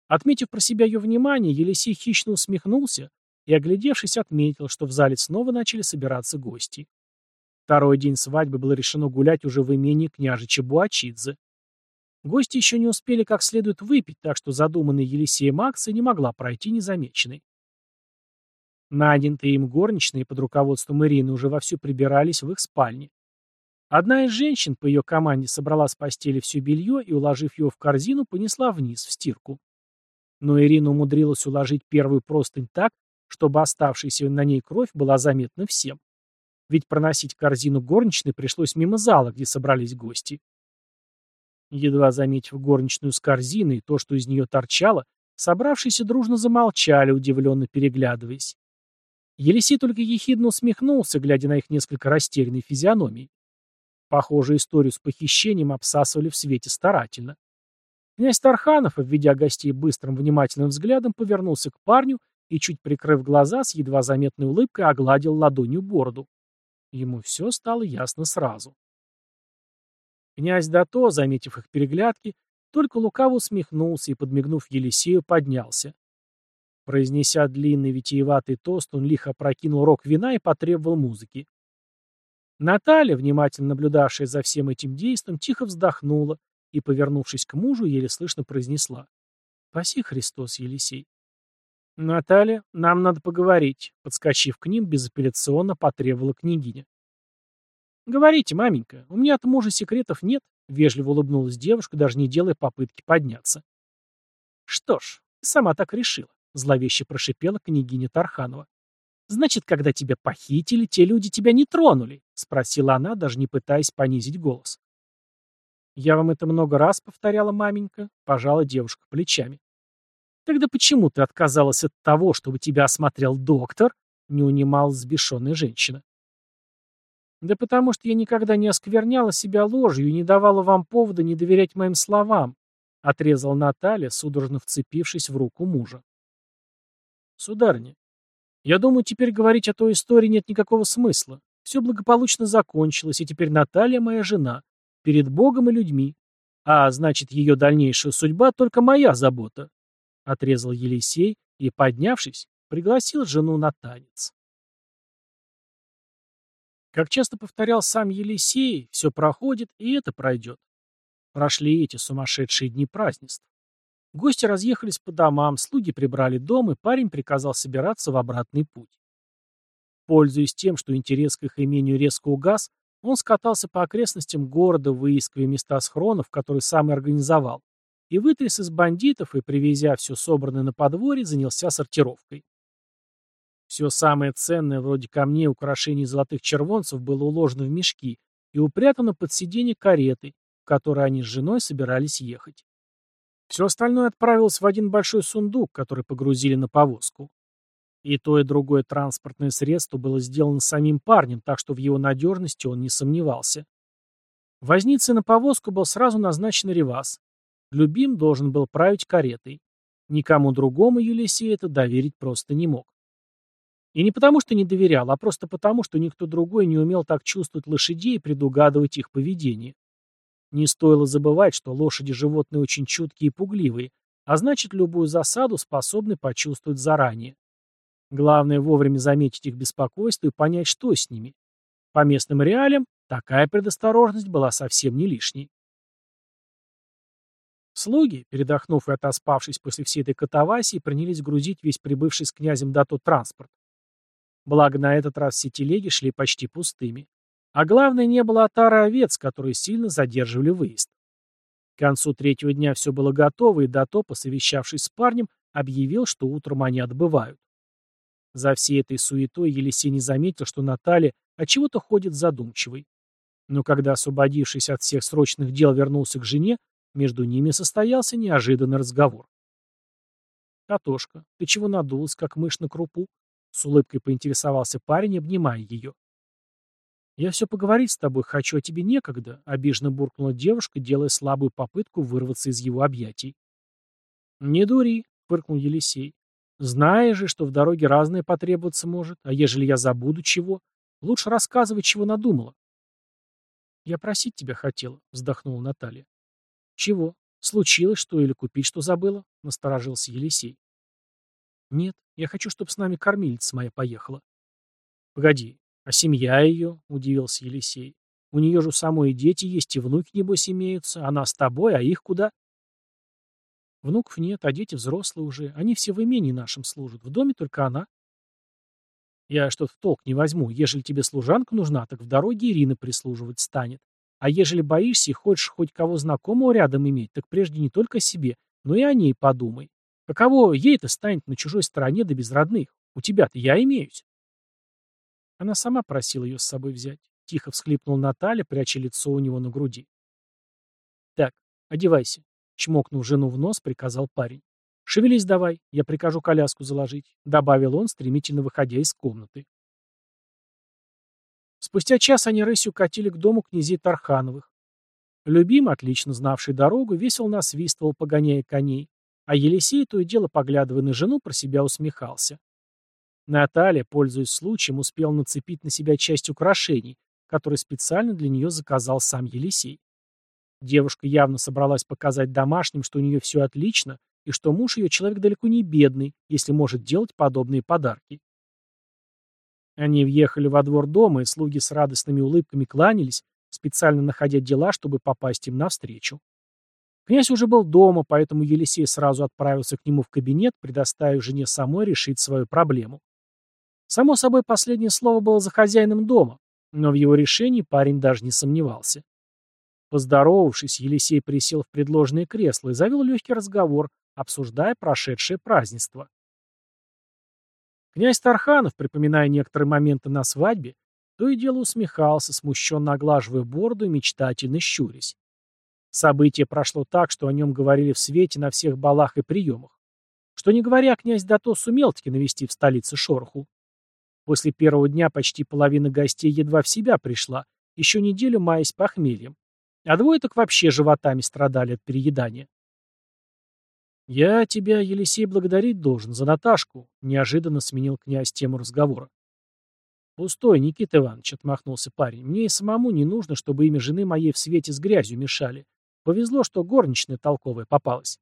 Отметив про себя ее внимание, Елисей хищно усмехнулся и, оглядевшись, отметил, что в зале снова начали собираться гости. Второй день свадьбы было решено гулять уже в имении княжича Буачидзе. Гости еще не успели как следует выпить, так что задуманный Елисеем акция не могла пройти незамеченной. Нанятые им горничные под руководством Ирины уже вовсю прибирались в их спальне. Одна из женщин по ее команде собрала с постели все белье и, уложив его в корзину, понесла вниз, в стирку. Но Ирина умудрилась уложить первую простынь так, чтобы оставшаяся на ней кровь была заметна всем. Ведь проносить корзину горничной пришлось мимо зала, где собрались гости. Едва заметив горничную с корзиной и то, что из нее торчало, собравшиеся дружно замолчали, удивленно переглядываясь. Елисей только ехидно усмехнулся, глядя на их несколько растерянной физиономии. Похожую историю с похищением обсасывали в свете старательно. Князь Тарханов, обведя гостей быстрым внимательным взглядом, повернулся к парню и, чуть прикрыв глаза, с едва заметной улыбкой огладил ладонью бороду. Ему все стало ясно сразу. Князь Дато, заметив их переглядки, только лукаво усмехнулся и, подмигнув Елисею, поднялся. Произнеся длинный витиеватый тост, он лихо опрокинул рог вина и потребовал музыки. Наталья, внимательно наблюдавшая за всем этим действом, тихо вздохнула и, повернувшись к мужу, еле слышно произнесла. «Спаси Христос, Елисей». «Наталья, нам надо поговорить», — подскочив к ним, безапелляционно потребовала княгиня. «Говорите, маменька, у меня от мужа секретов нет», — вежливо улыбнулась девушка, даже не делая попытки подняться. «Что ж, сама так решила», — зловеще прошипела княгиня Тарханова. «Значит, когда тебя похитили, те люди тебя не тронули?» — спросила она, даже не пытаясь понизить голос. «Я вам это много раз повторяла, маменька», — пожала девушка плечами. «Тогда почему ты отказалась от того, чтобы тебя осмотрел доктор?» — не унималась взбешенная женщина. Да потому что я никогда не оскверняла себя ложью и не давала вам повода не доверять моим словам, отрезал Наталья, судорожно вцепившись в руку мужа. Сударыня, я думаю, теперь говорить о той истории нет никакого смысла. Все благополучно закончилось, и теперь Наталья моя жена, перед Богом и людьми. А значит, ее дальнейшая судьба только моя забота, отрезал Елисей и, поднявшись, пригласил жену на танец. Как часто повторял сам Елисей, все проходит, и это пройдет. Прошли эти сумасшедшие дни празднеств. Гости разъехались по домам, слуги прибрали дом, и парень приказал собираться в обратный путь. Пользуясь тем, что интерес к их имению резко угас, он скатался по окрестностям города, выискивая места схронов, которые сам и организовал, и вытряс из бандитов и, привезя все собранное на подворье, занялся сортировкой. Все самое ценное, вроде камней, украшений золотых червонцев, было уложено в мешки и упрятано под сиденье кареты, в которой они с женой собирались ехать. Все остальное отправилось в один большой сундук, который погрузили на повозку. И то, и другое транспортное средство было сделано самим парнем, так что в его надежности он не сомневался. Возницей на повозку был сразу назначен Ревас. Любим должен был править каретой. Никому другому Елисей это доверить просто не мог. И не потому, что не доверял, а просто потому, что никто другой не умел так чувствовать лошадей и предугадывать их поведение. Не стоило забывать, что лошади животные очень чуткие и пугливые, а значит, любую засаду способны почувствовать заранее. Главное вовремя заметить их беспокойство и понять, что с ними. По местным реалиям такая предосторожность была совсем не лишней. Слуги, передохнув и отоспавшись после всей этой катавасии, принялись грузить весь прибывший с князем дату транспорт. Благо, на этот раз все телеги шли почти пустыми. А главное, не было отара овец, которые сильно задерживали выезд. К концу третьего дня все было готово, и Дато, посовещавшись с парнем, объявил, что утром они отбывают. За всей этой суетой Елисей не заметил, что Наталья отчего-то ходит задумчивой. Но когда, освободившись от всех срочных дел, вернулся к жене, между ними состоялся неожиданный разговор. «Татошка, ты чего надулась, как мышь на крупу?» С улыбкой поинтересовался парень, обнимая ее. «Я все поговорить с тобой хочу, а тебе некогда», — обиженно буркнула девушка, делая слабую попытку вырваться из его объятий. «Не дури», — фыркнул Елисей. «Знаешь же, что в дороге разное потребоваться может, а ежели я забуду чего, лучше рассказывай, чего надумала». «Я просить тебя хотела», — вздохнула Наталья. «Чего? Случилось что или купить что забыла?» — насторожился Елисей. «Нет, я хочу, чтобы с нами кормилица моя поехала». «Погоди, а семья ее?» — удивился Елисей. «У нее же самой и дети есть, и внуки, небось, имеются. Она с тобой, а их куда?» «Внуков нет, а дети взрослые уже. Они все в имении нашем служат. В доме только она». «Я что-то в толк не возьму. Ежели тебе служанка нужна, так в дороге Ирина прислуживать станет. А ежели боишься и хочешь хоть кого знакомого рядом иметь, так прежде не только о себе, но и о ней подумай. Каково ей-то станет на чужой стороне да без родных? У тебя-то я имеюсь. Она сама просила ее с собой взять. Тихо всхлипнул Наталья, пряча лицо у него на груди. Так, одевайся. Чмокнув жену в нос, приказал парень. «Шевелись давай, я прикажу коляску заложить», — добавил он, стремительно выходя из комнаты. Спустя час они рысью катили к дому князей Тархановых. Любим, отлично знавший дорогу, весело насвистывал, погоняя коней, а Елисей, то и дело поглядывая на жену, про себя усмехался. Наталья, пользуясь случаем, успел нацепить на себя часть украшений, которые специально для нее заказал сам Елисей. Девушка явно собралась показать домашним, что у нее все отлично, и что муж ее человек далеко не бедный, если может делать подобные подарки. Они въехали во двор дома, и слуги с радостными улыбками кланялись, специально находя дела, чтобы попасть им навстречу. Князь уже был дома, поэтому Елисей сразу отправился к нему в кабинет, предоставив жене самой решить свою проблему. Само собой, последнее слово было за хозяином дома, но в его решении парень даже не сомневался. Поздоровавшись, Елисей присел в предложенное кресло и завел легкий разговор, обсуждая прошедшее празднество. Князь Тарханов, припоминая некоторые моменты на свадьбе, то и дело усмехался, смущенно оглаживая бороду и мечтательно щурясь. Событие прошло так, что о нем говорили в свете на всех балах и приемах. Что не говоря, князь Дато сумел-таки навести в столице шороху. После первого дня почти половина гостей едва в себя пришла, еще неделю маясь похмельем. А двое так вообще животами страдали от переедания. «Я тебя, Елисей, благодарить должен за Наташку», — неожиданно сменил князь тему разговора. «Пустой, Никита Иванович», — отмахнулся парень. «Мне и самому не нужно, чтобы имя жены моей в свете с грязью мешали. Повезло, что горничная толковая попалась».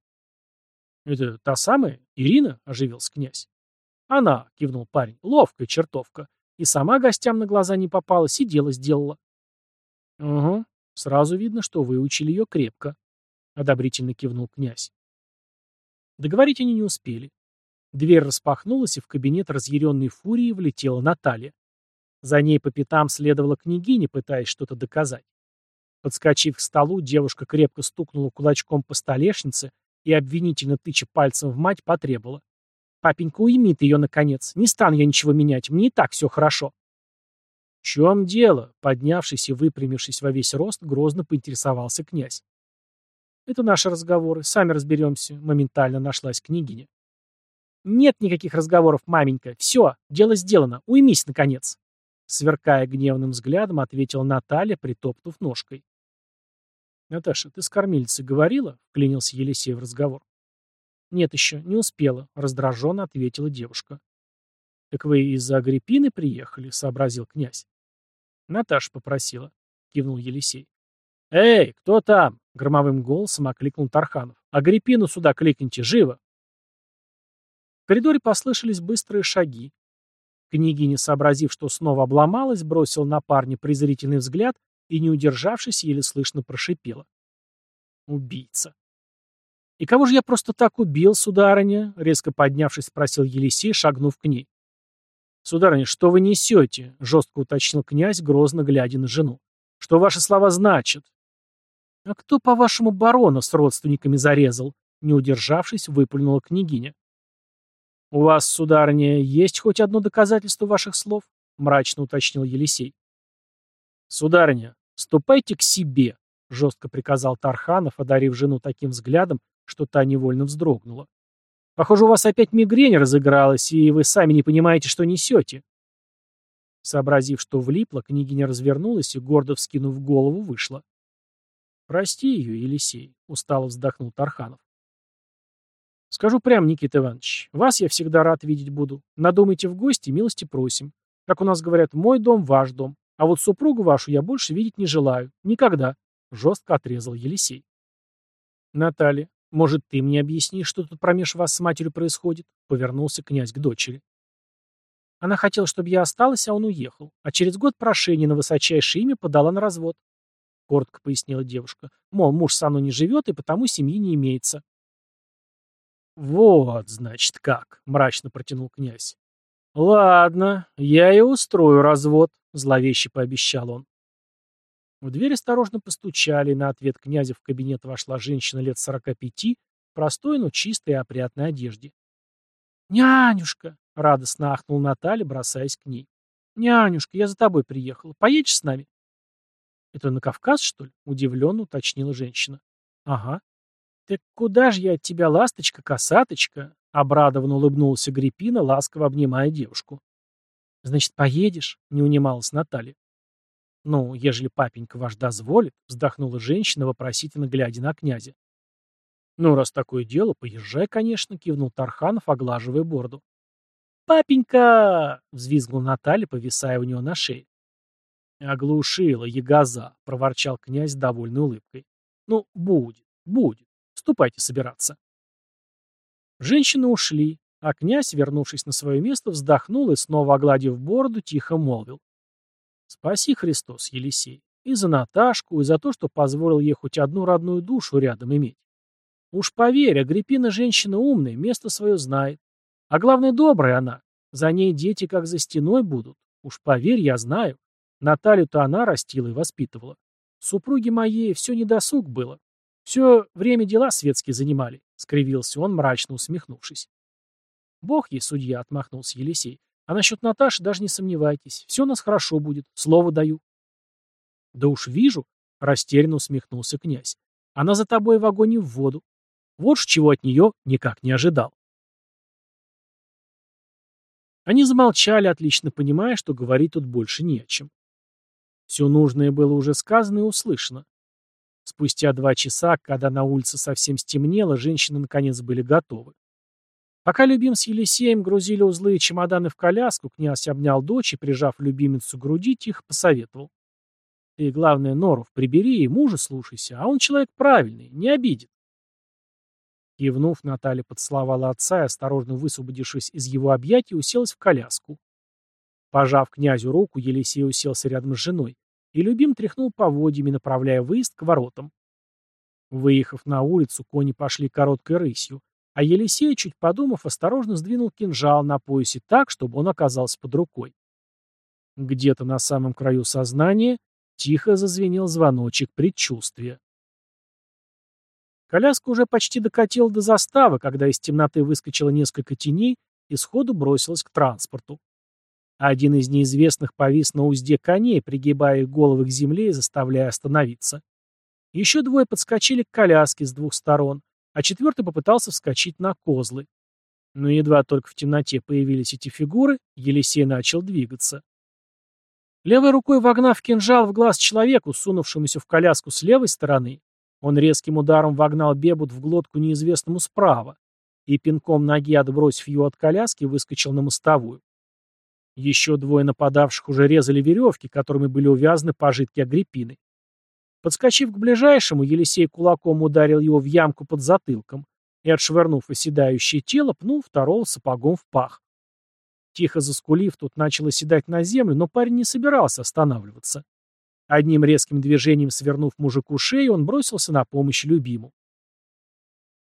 «Это та самая? Ирина?» — оживился князь. «Она», — кивнул парень, — «ловкая чертовка. И сама гостям на глаза не попалась, и дело сделала». «Угу, сразу видно, что выучили ее крепко», — одобрительно кивнул князь. Договорить они не успели. Дверь распахнулась, и в кабинет разъяренной фурии влетела Наталья. За ней по пятам следовала княгиня, пытаясь что-то доказать. Подскочив к столу, девушка крепко стукнула кулачком по столешнице и, обвинительно тыча пальцем в мать, потребовала. «Папенька, уйми ты ее, наконец. Не стану я ничего менять. Мне и так все хорошо». «В чем дело?» — поднявшись и выпрямившись во весь рост, грозно поинтересовался князь. «Это наши разговоры. Сами разберемся», — моментально нашлась княгиня. «Нет никаких разговоров, маменька. Все, дело сделано. Уймись, наконец!» Сверкая гневным взглядом, ответила Наталья, притоптав ножкой. «Наташа, ты с кормильцей говорила?» — вклинился Елисей в разговор. «Нет еще, не успела», — раздраженно ответила девушка. «Так вы из-за Агриппины приехали?» — сообразил князь. «Наташа попросила», — кивнул Елисей. «Эй, кто там?» — громовым голосом окликнул Тарханов. «Агриппину сюда кликните, живо!» В коридоре послышались быстрые шаги. Княгиня, сообразив, что снова обломалась, бросила на парня презрительный взгляд и, не удержавшись, еле слышно прошипела. «Убийца!» «И кого же я просто так убил, сударыня?» — резко поднявшись, спросил Елисей, шагнув к ней. «Сударыня, что вы несете?» — жестко уточнил князь, грозно глядя на жену. «Что ваши слова значат?» «А кто, по-вашему, барона с родственниками зарезал?» Не удержавшись, выплюнула княгиня. «У вас, сударыня, есть хоть одно доказательство ваших слов?» мрачно уточнил Елисей. «Сударыня, ступайте к себе», — жестко приказал Тарханов, одарив жену таким взглядом, что та невольно вздрогнула. Похоже, у вас опять мигрень разыгралась, и вы сами не понимаете, что несете». Сообразив, что влипла, княгиня развернулась и, гордо вскинув голову, вышла. «Прости ее, Елисей», — устало вздохнул Тарханов. «Скажу прямо, Никита Иванович, вас я всегда рад видеть буду. Надумайте в гости, милости просим. Как у нас говорят, мой дом, ваш дом. А вот супругу вашу я больше видеть не желаю. Никогда», — жестко отрезал Елисей. «Наталья, может, ты мне объяснишь, что тут промеж вас с матерью происходит?» — повернулся князь к дочери. Она хотела, чтобы я осталась, а он уехал. А через год прошение на высочайшее имя подала на развод. Коротко пояснила девушка. Мол, муж со мной не живет, и потому семьи не имеется. «Вот, значит, как», — мрачно протянул князь. «Ладно, я и устрою развод», — зловеще пообещал он. В дверь осторожно постучали, и на ответ князя в кабинет вошла женщина лет сорока пяти, простой, но чистой и опрятной одежде. «Нянюшка!» — радостно ахнул Наталья, бросаясь к ней. «Нянюшка, я за тобой приехала. Поедешь с нами?» «Это на Кавказ, что ли?» — удивленно уточнила женщина. «Ага». «Так куда же я от тебя, ласточка-косаточка?» — обрадованно улыбнулся Гриппина, ласково обнимая девушку. «Значит, поедешь?» — не унималась Наталья. «Ну, ежели папенька ваш дозволит», — вздохнула женщина, вопросительно глядя на князя. «Ну, раз такое дело, поезжай, конечно», — кивнул Тарханов, оглаживая бороду. «Папенька!» — взвизгнул Наталья, повисая у него на шее. «Оглушила, ягоза!» — проворчал князь с довольной улыбкой. «Ну, будет, будет. Ступайте собираться». Женщины ушли, а князь, вернувшись на свое место, вздохнул и, снова огладив бороду, тихо молвил. «Спаси, Христос, Елисей, и за Наташку, и за то, что позволил ей хоть одну родную душу рядом иметь. Уж поверь, Агриппина женщина умная, место свое знает. А главное, добрая она. За ней дети как за стеной будут. Уж поверь, я знаю. Наталью-то она растила и воспитывала. Супруги моей все недосуг было. Все время дела светские занимали, — скривился он, мрачно усмехнувшись. Бог ей судья, — отмахнулся Елисей. А насчет Наташи даже не сомневайтесь. Все у нас хорошо будет. Слово даю. Да уж вижу, — растерянно усмехнулся князь. Она за тобой в огонь и в воду. Вот ж чего от нее никак не ожидал. Они замолчали, отлично понимая, что говорить тут больше не о чем. Все нужное было уже сказано и услышано. Спустя два часа, когда на улице совсем стемнело, женщины наконец были готовы. Пока любим с Елисеем грузили узлы и чемоданы в коляску, князь обнял дочь и, прижав любимицу к груди, тихо посоветовал. Ты, главное, Норов прибери и мужа слушайся, а он человек правильный, не обидит. Кивнув, Наталья поцеловала отца и, осторожно высвободившись из его объятий, уселась в коляску. Пожав князю руку, Елисей уселся рядом с женой, и Любим тряхнул поводьями, направляя выезд к воротам. Выехав на улицу, кони пошли короткой рысью, а Елисей, чуть подумав, осторожно сдвинул кинжал на поясе так, чтобы он оказался под рукой. Где-то на самом краю сознания тихо зазвенел звоночек предчувствия. Коляска уже почти докатила до заставы, когда из темноты выскочило несколько теней и сходу бросилась к транспорту. Один из неизвестных повис на узде коней, пригибая их головы к земле и заставляя остановиться. Еще двое подскочили к коляске с двух сторон, а четвертый попытался вскочить на козлы. Но едва только в темноте появились эти фигуры, Елисей начал двигаться. Левой рукой вогнав кинжал в глаз человеку, сунувшемуся в коляску с левой стороны, он резким ударом вогнал Бебут в глотку неизвестному справа и пинком ноги, отбросив его от коляски, выскочил на мостовую. Еще двое нападавших уже резали веревки, которыми были увязаны пожитки Агриппины. Подскочив к ближайшему, Елисей кулаком ударил его в ямку под затылком и, отшвырнув оседающее тело, пнул второго сапогом в пах. Тихо заскулив, тут начал оседать на землю, но парень не собирался останавливаться. Одним резким движением свернув мужику шею, он бросился на помощь любиму.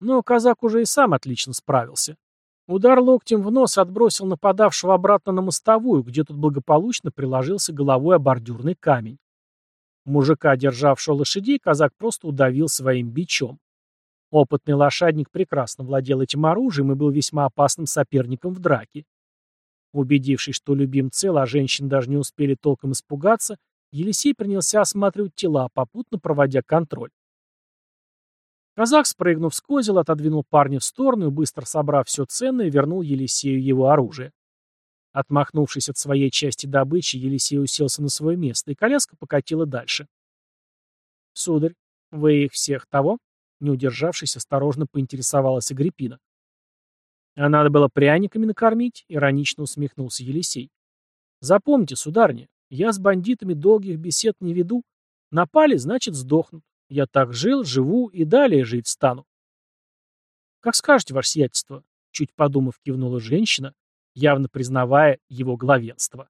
Но казак уже и сам отлично справился. Удар локтем в нос отбросил нападавшего обратно на мостовую, где тут благополучно приложился головой о бордюрный камень. Мужика, державшего лошадей, казак просто удавил своим бичом. Опытный лошадник прекрасно владел этим оружием и был весьма опасным соперником в драке. Убедившись, что любим цел, а женщины даже не успели толком испугаться, Елисей принялся осматривать тела, попутно проводя контроль. Казах, спрыгнув с козел, отодвинул парня в сторону и, быстро собрав все ценное, вернул Елисею его оружие. Отмахнувшись от своей части добычи, Елисей уселся на свое место, и коляска покатила дальше. «Сударь, вы их всех того?» Не удержавшись, осторожно поинтересовалась Агриппина. «А надо было пряниками накормить?» — иронично усмехнулся Елисей. «Запомните, сударня, я с бандитами долгих бесед не веду. Напали, значит, сдохнут. Я так жил, живу и далее жить стану». «Как скажете, ваше сиятельство», — чуть подумав, кивнула женщина, явно признавая его главенство.